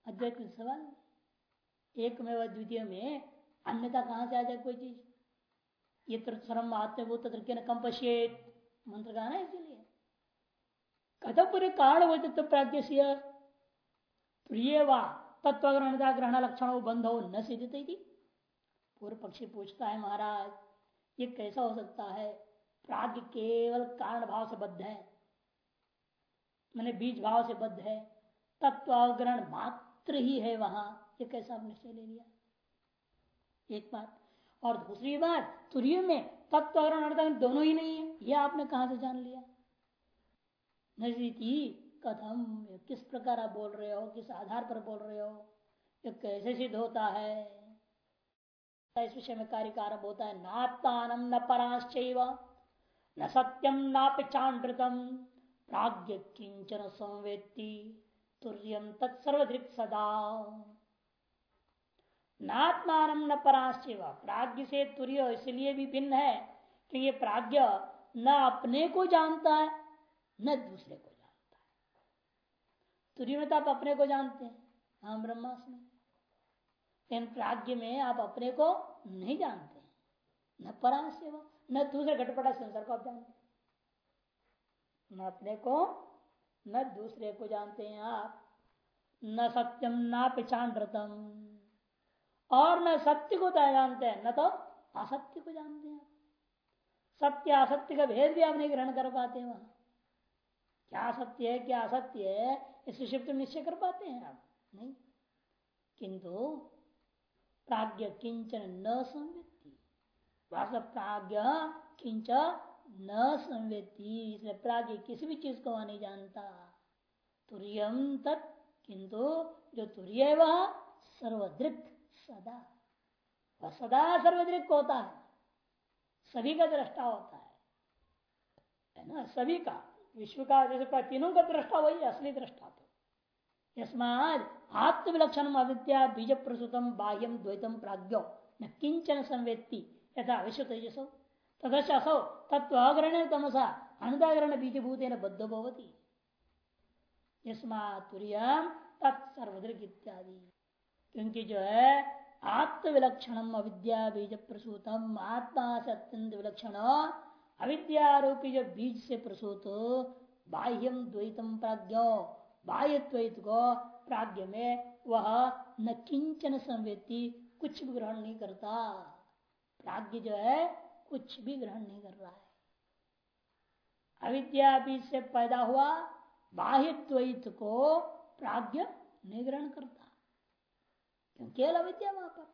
अद्वैत में सवाल एक में व द्वितीय में अन्यता कहाँ से आ जाए कोई चीज़? ये सर्वम आत्मभूत कंपशेत मंत्र का ना इसीलिए। कथम पूरे कारण हो तत्व प्राज्ञ प्रिय व तत्व ग्रहण लक्षण बंध हो न सिद्धि पूर्व पक्षी पूछता है महाराज, ये कैसा हो सकता है? प्राग्ञ केवल कारण भाव से बद्ध है, मैंने बीज भाव से बद्ध है तत्व ग्रहण मात्र ही है वहाँ। ये कैसा निश्चय ले लिया? एक बात और दूसरी बात, तुरीय में तत्व और अनर्थ दोनों ही नहीं है, यह आपने कहा से जान लिया? कथम किस प्रकार आप बोल रहे हो, किस आधार पर बोल रहे हो, ये कैसे सिद्ध होता है? इस विषय में कार्य आरंभ होता है, नात्तानम न पराश्च न सत्यम नापि चांडृतम प्राग्ञ किंचन संवेत्ती तुर्यम तत्सर्वधृक सदा। नात्मान न पराश्चिव प्राग्ञ से तुर्य इसलिए भी भिन्न है कि ये प्राज्ञ न अपने को जानता है, न दूसरे को जानता है। तुर्य में तो आप अपने को जानते हैं हाँ ब्रह्मास्म। इन प्राज्ञ में आप अपने को नहीं जानते, न पराश्य न दूसरे घटपटा संसार को आप जानते न अपने को, न दूसरे को जानते हैं आप। न सत्यम, ना पिछांडतम और न सत्य को जानते हैं, न तो असत्य को जानते हैं सत्य, असत्य का भेद भी आप नहीं ग्रहण कर पाते हैं वहाँ। क्या सत्य है, क्या असत्य है, इस विषय शिफ्ट निश्चय कर पाते हैं आप, नहीं? किंतु, प्राज्ञ किंचन न संवेदी किंच न संवेदी। इसलिए प्राज्ञ किसी भी चीज़ को वह नहीं जानता। तुरियम तत्, किंतु जो तुरीय वह सर्वदृक सदा। वह सदा सर्वदृक होता है। सभी का दृष्टा होता है। है ना? सभी का। विश्व का, जैसे तीनों का दृष्टा वही असली दृष्टा तो। यस्माद आत्मविलक्षण अविद्या बीज प्रसुतम बाह्यम द्वैतम प्राज्ञो। न किंचन संवेत्ति यथा विश्व तेजसो तदश असौ तत्व अग्रहण तमसा अनुदाग्रहण बीजभूत बद्ध भवती तत्सर्वदृक इत्यादि क्योंकि जो है आत्म विलक्षणम अविद्या बीज प्रसूतम आत्मा से अत्यंत विलक्षण अविद्यारूपी जो बीज से प्रसूत बाह्यम द्वैतम प्राज्ञो बाह्य द्वैत को प्राज्ञ में वह न किंचन संवेदी कुछ भी ग्रहण नहीं करता। प्राज्ञ जो है, कुछ भी ग्रहण नहीं कर रहा है। अविद्या बीज से पैदा हुआ बाह्य द्वैत को प्राज्ञ नहीं ग्रहण करता केवल अविद्या वहाँ पर।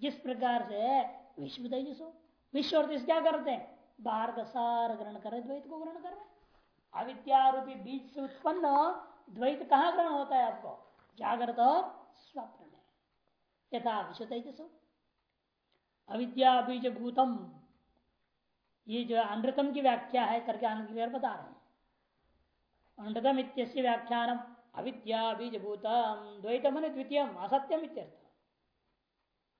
जिस प्रकार से विश्व तेजसो विश्व और तेज क्या करते हैं? बाहर का सार ग्रहण कर रहे द्वैत को ग्रहण कर रहे अविद्यारूपी बीज से उत्पन्न, द्वैत कहाँ ग्रहण होता है आपको? जागृत और स्वप्न में। यथा विश्व तेजसो अविद्या बीज भूतम ये जो अनृतम की व्याख्या है करके आनंद बता रहे हैं। अनृतम इत्यस्य व्याख्यान अविद्या बीज भूतम द्वैतम द्वितीय असत्यम इत्यर्थ।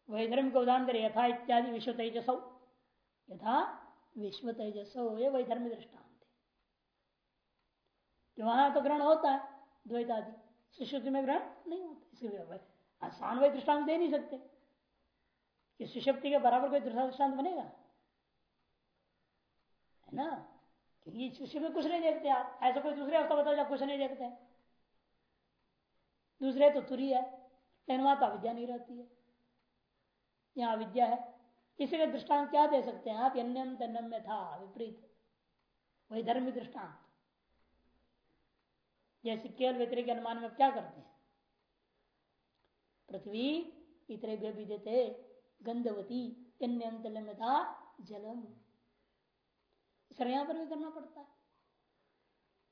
वैधर्म को उदाहरण करें, यथा इत्यादि विश्व तेजसौ यथा विश्व तेजसौ ये वैधर्म दृष्टांत। वहाँ तो ग्रहण होता है, द्वैतादि। सुश्रुति में ग्रहण नहीं होता। इसके आसान वही दृष्टांत दे नहीं सकते। कि सुशक्ति के बराबर कोई दृष्टांत बनेगा? है ना? क्योंकि शिष्य में कुछ नहीं देखते आप। ऐसा कोई दूसरे अवस्था बताओ कुछ नहीं देखते दूसरे तो तुरी है, लेकिन वहाँ तो अविद्या नहीं रहती है। यहाँ अविद्या है। इसी का दृष्टांत क्या दे सकते हैं आप? अन्यम तन्यम में था विपरीत। वही धर्म दृष्टांत। जैसे केवल व्यतिरिक अनुमान में क्या करते हैं? पृथ्वी इतरे भी देते। गंधवती था जलम। सर यहाँ पर भी करना पड़ता है।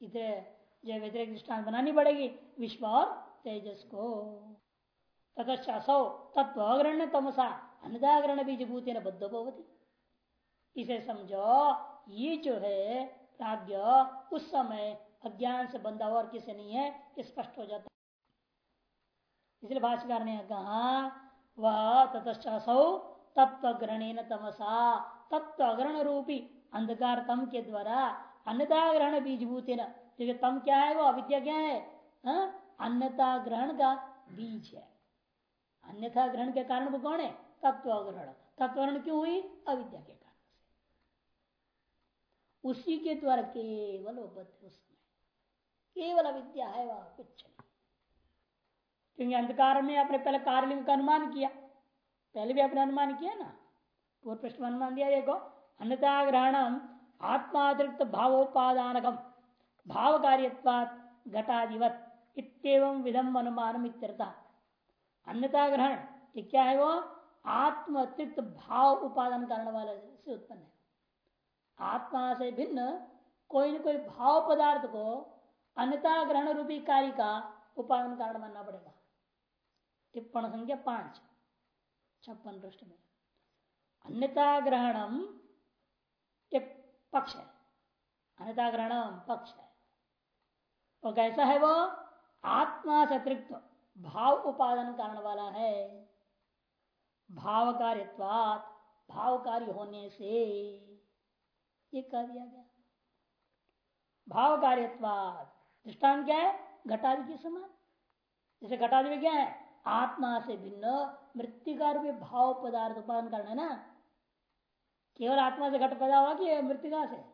इधर जो व्यतिरिक दृष्टान बनानी पड़ेगी, विश्व और तेजस को। ततश्चौ तत्व अग्रहण तमसा अन्नदाग्रहण बीज भूति न बद्ध भवती इसे समझो, ये जो है प्राग्ञ उस समय अज्ञान से बंधा और किसे नहीं है स्पष्ट हो जाता इसलिए भाष्यकार ने कहा वह ततश्चौ तत्व ग्रहण तमसा तत्व अग्रहण रूपी अंधकार तम के द्वारा अन्यता ग्रहण बीजभूत क्योंकि तम क्या है? वो अविद्या क्या है? हाँ? अन्यता ग्रहण का बीज है। अन्यथा ग्रहण के कारण वो कौन है? तत्व ग्रहण तत्व ग्रहण क्यों हुई? अविद्या के कारण उसी के द्वारा केवल उसमें केवल अविद्या है, वह कुछ नहीं। क्योंकि अंधकार में आपने पहले कार्य का अनुमान किया। पहले भी आपने अनुमान किया ना? पूर्व पृष्ठ अनुमान दिया, देखो अन्यता ग्रहणम आत्मातिरिक्त भावोपादानकम भाव कार्यवाद घटाधिवत इतम विधम अनुमान अन्यता ग्रहण ये क्या है वो? आत्म अतिरिक्त भाव उपादान कारण वाले से उत्पन्न है। आत्मा से भिन्न कोई न कोई भाव पदार्थ को अन्यता ग्रहण रूपी कार्य का उपादान कारण मानना पड़ेगा। टिप्पण संख्या पाँच। छप्पन पृष्ठ में। अन्यता ग्रहणम पक्ष है। अन्यता ग्रहणम पक्ष है। और कैसा है वो? आत्मा से अतिरिक्त भाव उपादान कारण वाला है। भाव कार्यवात भाव कार्य होने से ये कह दिया गया। भाव कार्यवाद दृष्टान क्या है? घटादि के समान। जैसे घटादि में क्या है? आत्मा से भिन्न मृतिकार में भाव पदार्थ उपादान कारण है ना? केवल आत्मा से घट पैदा हुआ कि मृतिका से?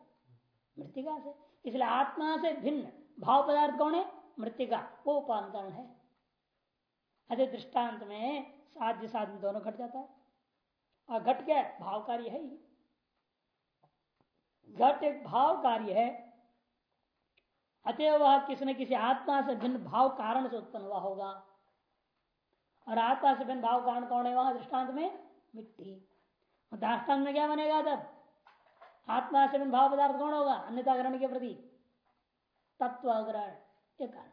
मृतिका से। इसलिए आत्मा से भिन्न भाव पदार्थ कौन है? मृतिका वो उपान कारण है। अरे दृष्टांत में साध्य साधन दोनों घट जाता है। और घट क्या भाव कार्य है ही। घट एक भाव कार्य है। अतः वह किसी न किसी आत्मा से भिन्न भाव कारण से उत्पन्न हुआ होगा। और आत्मा से भिन्न भाव कारण कौन है? वहाँ दृष्टांत में मिट्टी। दाष्टान में क्या बनेगा तब? आत्मा से भिन्न भाव पदार्थ कौन होगा? अन्यता ग्रहण के प्रति। तत्व अग्रहण। ये कारण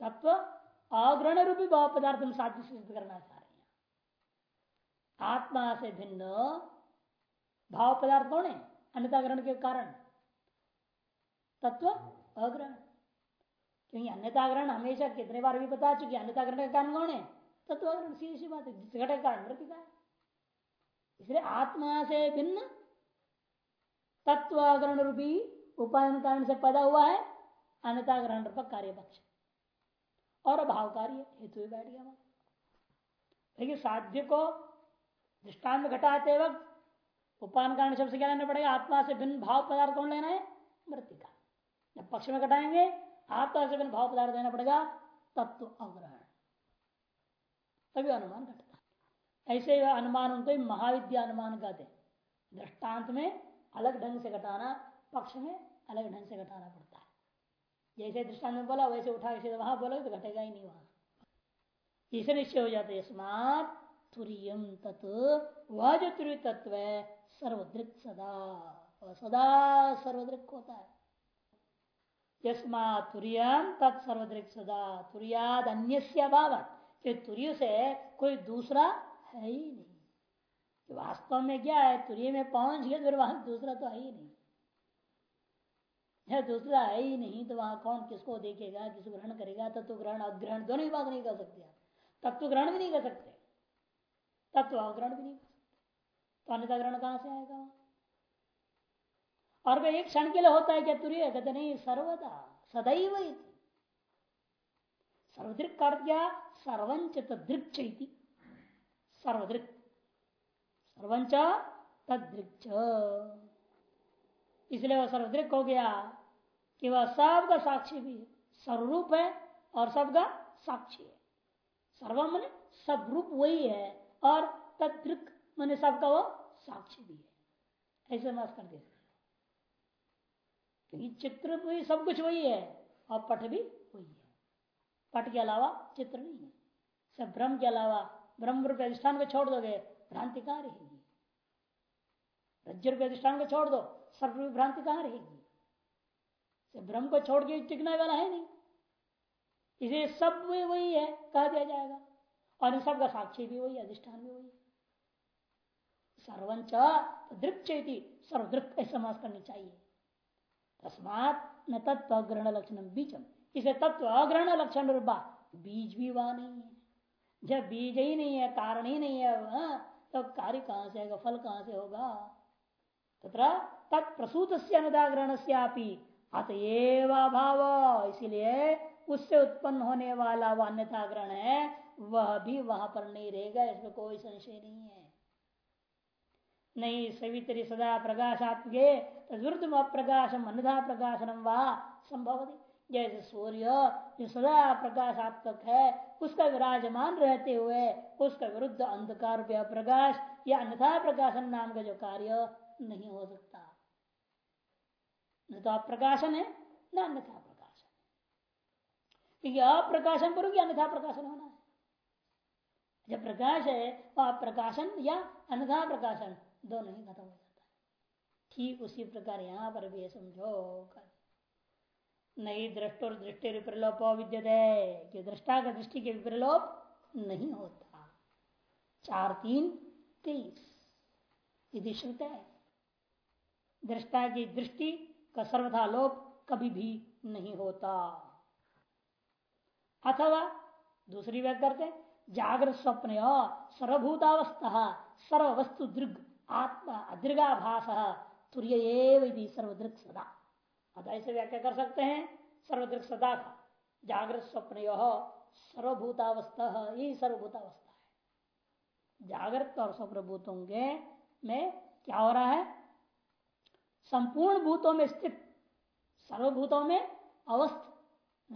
तत्व अग्रहण रूपी भाव पदार्थ हम साध्य सिद्ध करना चाह रहे हैं। आत्मा से भिन्न भाव पदार्थ कौन है? अन्यता ग्रहण के कारण। तत्व अग्रहण। क्योंकि अन्यता ग्रहण हमेशा कितने बार भी बता चुके अन्यता ग्रहण का कारण कौन है? तत्व अग्रहण सीधी सी बात है घटक कारण मृतिका है इसलिए आत्मा से भिन्न तत्व रूपी उपायन कारण से पैदा हुआ है अन्यता ग्रहण कार्य पक्ष और अभाव कार्य हेतु बैठ गया लेकिन साध्य को दृष्टांत घटाते वक्त उपान कारण शब्द से क्या लेना पड़ेगा? आत्मा से भिन्न भाव पदार्थ कौन लेना है? मृतिका। जब पक्ष में घटाएँगे आत्मा से भाव पदार्थ देना पड़ेगा, तत्व अग्रहण। तभी अनुमान घटता ऐसे अनुमान उनको महाविद्या अनुमान कहते दृष्टांत में अलग ढंग से घटाना, पक्ष में अलग ढंग से घटाना पड़ता है। जैसे दृष्टांत में बोला, वैसे उठा के वहाँ बोलोगे तो घटेगा ही नहीं वहाँ। इसे निश्चय हो जाते स्मार्ट तुरियम तत्व वह जो तुरी तत्व है, सर्वदृक सदा। सदा सर्वदृक होता है। यस्मा तुरियम तत्सर्वदृक सदा तुरियाद अन्य अभाव तुरिय से कोई दूसरा है ही नहीं। वास्तव में क्या है? तुरीय में पहुँच गया फिर वहाँ दूसरा तो है ही नहीं। दूसरा है ही नहीं तो वहाँ कौन किसको देखेगा, किसको ग्रहण करेगा? तत्व ग्रहण अग्रहण दोनों ही बात नहीं कर सकते आप। तत्व ग्रहण भी नहीं कर सकते। तत्व अग्रहण भी नहीं कर सकते। तो अन्यता ग्रहण कहाँ से आएगा? और एक क्षण के लिए होता है क्या तुरीय कहते नहीं सर्वदा, सदैव सर्वदृक का अर्थ क्या सर्वंच तदृक् सर्वदृक सर्वंच तदृक् इसलिए वह सर्वदृक हो गया कि वह सबका साक्षी भी है, सर्वरूप है और सबका साक्षी है। सर्वम मन सब रूप वही है और तदृक मन सबका वो साक्षी भी है। ऐसे मत कर दे क्योंकि चित्र भी सब कुछ वही है, और पट भी वही है। पट के अलावा चित्र नहीं है। सब ब्रह्म के अलावा, ब्रह्म रूप अधिष्ठान को छोड़ दोगे भ्रांति कहाँ रहेगी रज्जु रूप अधिष्ठान को छोड़ दो सर्व भ्रांति कहाँ रहेगी ब्रह्म को छोड़ के टिकने वाला है नहीं। इसे सब वही है, कह दिया जाएगा। और इन सबका साक्षी भी वही अधिष्ठान भी वही सर्वंच दृक् चेती सर्वदृक् समास करनी चाहिए। तस्मात न तत्व अग्रहण लक्षण बीजम। इसे तत्व अग्रहण लक्षण रूपा बीज भी वहाँ नहीं है। जब बीज ही नहीं है, कारण ही नहीं है तो कार्य कहाँ से आएगा फल कहाँ से होगा? तथा तत्प्रसूत अनुदाग्रहण से अतएव अभाव। इसीलिए उससे उत्पन्न होने वाला वह अन्यथा ग्रहण है, वह भी वहाँ पर नहीं रहेगा, इसमें कोई संशय नहीं है। नहीं सवितरी सदा प्रकाशात्मके विरुद्ध अप्रकाशम अन्यथा प्रकाशनम वा संभव जैसे सूर्य, जो सदा प्रकाशात्मक है, उसका विराजमान रहते हुए, उसका विरुद्ध अंधकार प्रकाश या अन्यथा प्रकाशन नाम का जो कार्य नहीं हो सकता। न तो अप्रकाशन है, न अन्यथा प्रकाशन क्योंकि अप्रकाशन पर अन्यथा प्रकाशन होना है। जब प्रकाश है, वह प्रकाशन या अन्यथा प्रकाशन दोनों ही खत्म हो जाता है। ठीक उसी प्रकार यहाँ पर भी समझो नहीं दृष्ट और दृष्टि विप्रलोप विद्यते कि दृष्टा का दृष्टि के विप्रलोप नहीं होता। चार, तीन, तेईस यदि श्रुत है। दृष्टा की दृष्टि का सर्वथा लोप कभी भी नहीं होता। अथवा दूसरी व्याख्या करते जागृत स्वप्न सर्वभूतावस्था सर्व वस्तु दृग। आत्मा अदृगाभास तुर्य सर्वदृक सदा अतः ऐसे व्याख्या कर सकते हैं सर्वदृक सदा का। जागृत स्वप्न सर्वभूतावस्था यही सर्वभूतावस्था है। जागृत और स्वप्न भूतों के में क्या हो रहा है? संपूर्ण भूतों में स्थित, सर्वभूतों में अवस्थ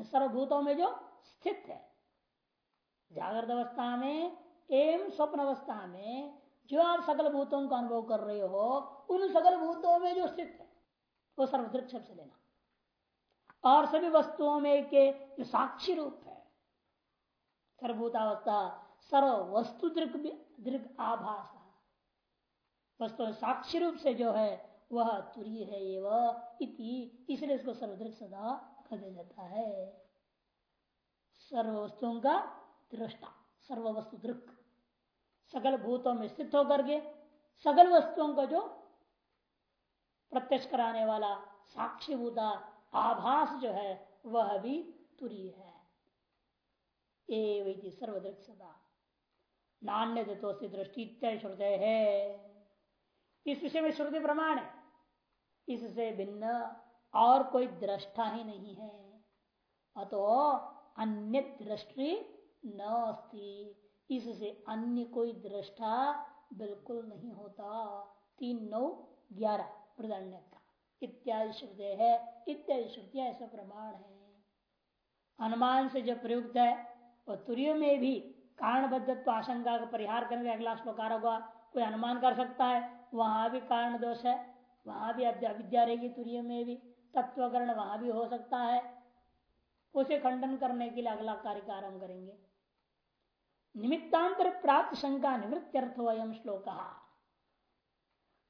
सर्वभूतों में जो स्थित है। जागृत अवस्था में, एवं स्वप्न अवस्था में जो आप सकल भूतों का अनुभव कर रहे हो, उन सकल भूतों में जो स्थित है, वो सर्वदृक शब्द से लेना। और सभी वस्तुओं में के जो साक्षी रूप है, सर्वभूतावस्था सर्व वस्तु दृक दृग आभास वस्तु साक्षी रूप से जो है, वह तुरी है ये इति, इसलिए इसको सर्वदृक सदा दिया जाता है। सर्व वस्तुओं का दृष्टा सर्व वस्तु दृक सकल भूतों में स्थित होकर के सकल वस्तुओं का जो प्रत्यक्ष कराने वाला साक्षी भूता आभास जो है, वह भी तुरी है। सर्वदृक सदा, नान्य तो दृष्टि श्रुदय है। इस विषय में श्रुति प्रमाण है। इससे भिन्न और कोई दृष्टा ही नहीं है। अतो अन्य दृष्टि न इससे अन्य कोई दृष्टा बिल्कुल नहीं होता। तीन, नौ, ग्यारह प्रधान्य का। इत्यादि श्रुति है, इत्यादि श्रुतियाँ ऐसा प्रमाण है। अनुमान से जो प्रयुक्त है, वह तुरियो में भी कारणबद्धत्व आशंका का परिहार करने का अगला श्लोकार होगा। कोई अनुमान कर सकता है, वहाँ भी कारण दोष है। वहाँ भी अविद्या रहेगी तुरियो में भी। तत्वकरण वहाँ भी हो सकता है। उसे खंडन करने के लिए अगला कार्य आरंभ करेंगे। निमित्तांतर प्राप्त शंका वयम श्लोक।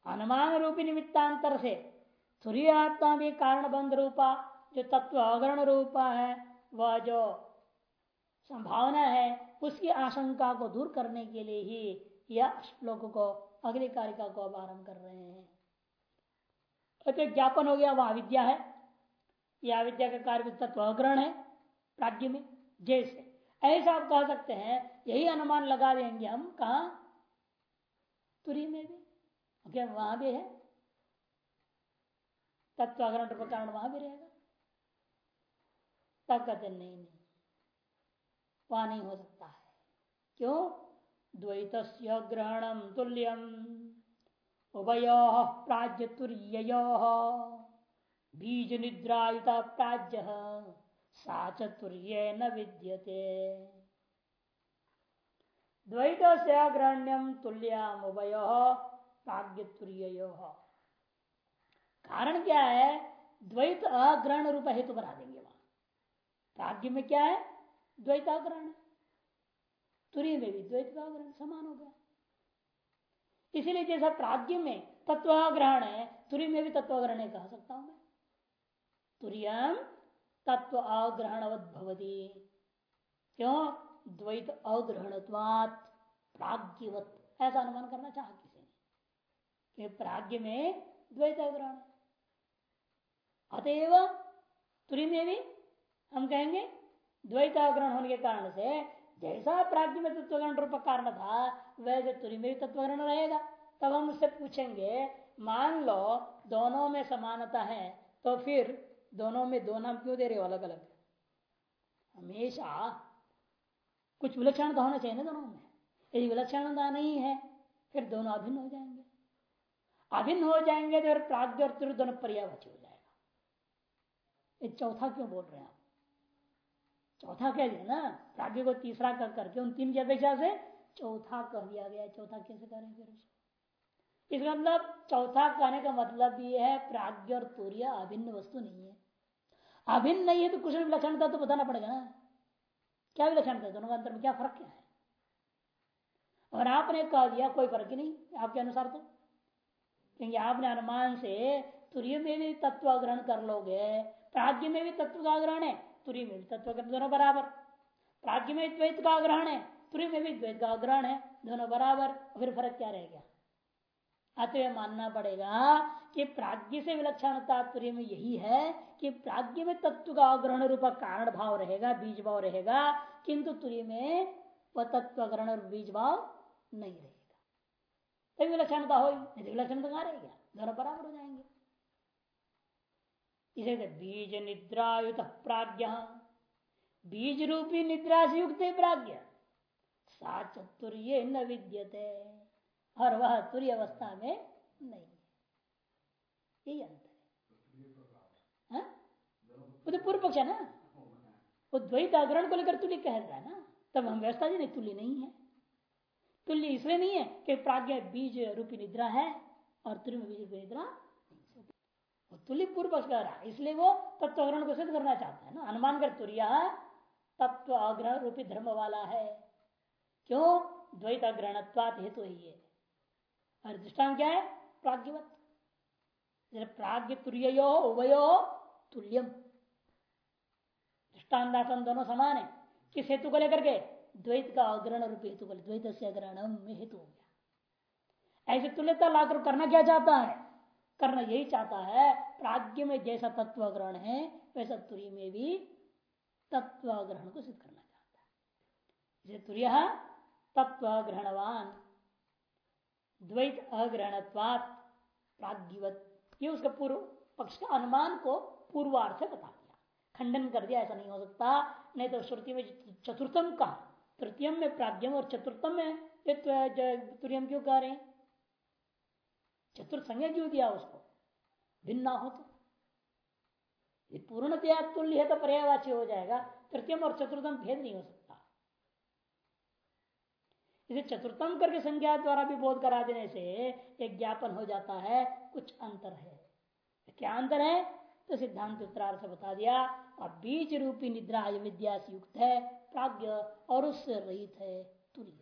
अनुमान रूपी निमित्तांतर से तुरीय आत्मा भी कारण बंध रूपा जो तत्व अग्रण रूपा है, वह जो संभावना है, उसकी आशंका को दूर करने के लिए ही यह श्लोक को अगली कारिका को अब आरंभ कर रहे हैं। तो ज्ञापन हो गया, वह विद्या है। यह विद्या का कार्य तत्व अग्रहण है, प्राज्ञ में जैसे ऐसा आप कह सकते हैं, यही अनुमान लगा देंगे हम, कहा? तुरी में भी। क्या वहाँ भी है? तत्व अग्रहण कारण वहाँ भी रहेगा। तब कहते नहीं नहीं, वहाँ नहीं हो सकता है। क्यों? द्वैत ग्रहणम तुल्यम उभय प्राज्य तुर्य बीज निद्रायुत प्राज्य। सा चतुर्य विद्यते। द्वैत से अग्रहण्यम तुल्यम कारण क्या है? द्वैत अग्रहण रूप हेतु बना देंगे वहाँ। प्राज्ञ में क्या है? द्वैताग्रहण है तुरी में भी द्वैताग्रहण समान हो गया। इसीलिए जैसा प्राज्ञ में तत्वाग्रहण है, तुरी में भी तत्वाग्रहण कह सकता हूँ मैं। तुरियम तत्व अग्रहणवत भवती। क्यों? द्वैत अग्रहणत्वात प्राग्ञवत ऐसा अनुमान करना चाह किसी ने? प्राग्ञ में द्वैत अग्रहण। अतएव तुरी में भी हम कहेंगे द्वैताग्रहण होने के कारण से जैसा प्राग्ञ में तत्वग्रहण रूप कारण था, वैसे तुरी में भी तत्वग्रहण रहेगा। तब हम उससे पूछेंगे, मान लो दोनों में समानता है तो फिर दोनों में दो नाम क्यों दे रहे हो? अलग अलग हमेशा कुछ विलक्षणता होना चाहिए ना दोनों में। यदि विलक्षणता नहीं है, फिर दोनों अभिन्न हो जाएँगे। अभिन्न हो जाएँगे तो फिर प्राग्ञ और तुर दोनों पर्यावच हो जाएगा। ये चौथा क्यों बोल रहे हैं आप? चौथा कह दिया ना? प्राग्ञ को तीसरा कर करके उन तीन की अपेक्षा से चौथा कह दिया गया चौथा कैसे करें फिर इसका मतलब चौथा कहने का मतलब ये है, प्राग्ञ और तूर्य अभिन्न वस्तु नहीं है। अभिन्न नहीं है तो कुछ विलक्षणता तो बताना पड़ेगा ना। क्या विलक्षणता दोनों का अंतर में क्या फ़र्क क्या है? और आपने कह दिया, कोई फ़र्क ही नहीं आपके अनुसार तो। क्योंकि आपने अनुमान से तुर्य में भी तत्व ग्रहण कर लोगे प्राग्ञ में भी तत्व का ग्रहण है तुरी में भी तत्व दोनों बराबर। प्राग्ञ में द्वैत का ग्रहण है तुरी में भी द्वैत का ग्रहण है, दोनों बराबर। फिर फ़र्क क्या रह गया? अतः मानना पड़ेगा कि प्राज्ञ से विलक्षणता तुरी में यही है कि प्राज्ञ में तत्व का अग्रहण रूप कारण भाव रहेगा, बीज भाव रहेगा, किंतु तुरी में वह तत्व ग्रहण और बीज भाव नहीं रहेगा। तभी विलक्षणता हो विलक्षणता कहा रहेगा? दोनों बराबर हो जाएँगे। इसे बीज निद्रायुत प्राज्ञ। बीज रूपी निद्रा से युक्त प्राज्ञ। सा चतुर्य न विद्यते। और वह तुरी अवस्था में नहीं है। यही अंतर है। हाँ? वो तो पूर्व पक्ष है ना? वो द्वैत अग्रहण को लेकर तुल्य कह रहा है ना? तब हम व्यवस्था जी नहीं, तुल्य नहीं है। तुल्य इसलिए नहीं है कि प्राज्ञ बीज रूपी निद्रा है और तुल्य बीज रूपी निद्रा तुल्य पूर्व पक्ष कह रहा है। इसलिए वो तत्व अग्रहण को सिद्ध करना चाहता है ना? अनुमान कर तुरिया तत्व अग्रहण रूपी धर्म वाला है। क्यों? द्वैत अग्रहणत्वात हेतु ही है। और दृष्टान क्या है? प्राग्ञवत। प्राग्ञ तुर्यो उभयो तुल्यम। दृष्टान दोनों समान है। किस हेतु को लेकर के? द्वैत का अग्रहण रूप हेतु को द्वैत से अग्रहण में हेतु हो गया। ऐसे तुल्यता लाकर करना क्या चाहता है? करना यही चाहता है प्राज्ञ में जैसा तत्व ग्रहण है, वैसा तुरी में भी तत्व ग्रहण को सिद्ध करना चाहता है। तुरय, तत्व ग्रहणवान द्वैत अग्रहणत्वात प्राज्ञवत ये उसका पूर्व पक्ष का अनुमान को पूर्वार्थ बता दिया। खंडन कर दिया, ऐसा नहीं हो सकता। नहीं तो श्रुति में चतुर्थम का तृतीयम में प्राज्ञम और चतुर्थम में तुरियम क्यों कह रहे हैं? चतुर्थ संज्ञा क्यों दिया उसको? भिन्न हो तो। पूर्णतया तुल्य है तो पर्यावाची हो जाएगा। तृतीयम और चतुर्थम भेद नहीं हो सकता। इसे चतुर्थम करके संज्ञा द्वारा भी बोध करा देने से एक ज्ञापन हो जाता है, कुछ अंतर है। क्या अंतर है? तो सिद्धांत उत्तरार्थ से बता दिया और बीज रूपी निद्रा विद्या से युक्त है प्राज्ञ और उससे रहित है तुल्य।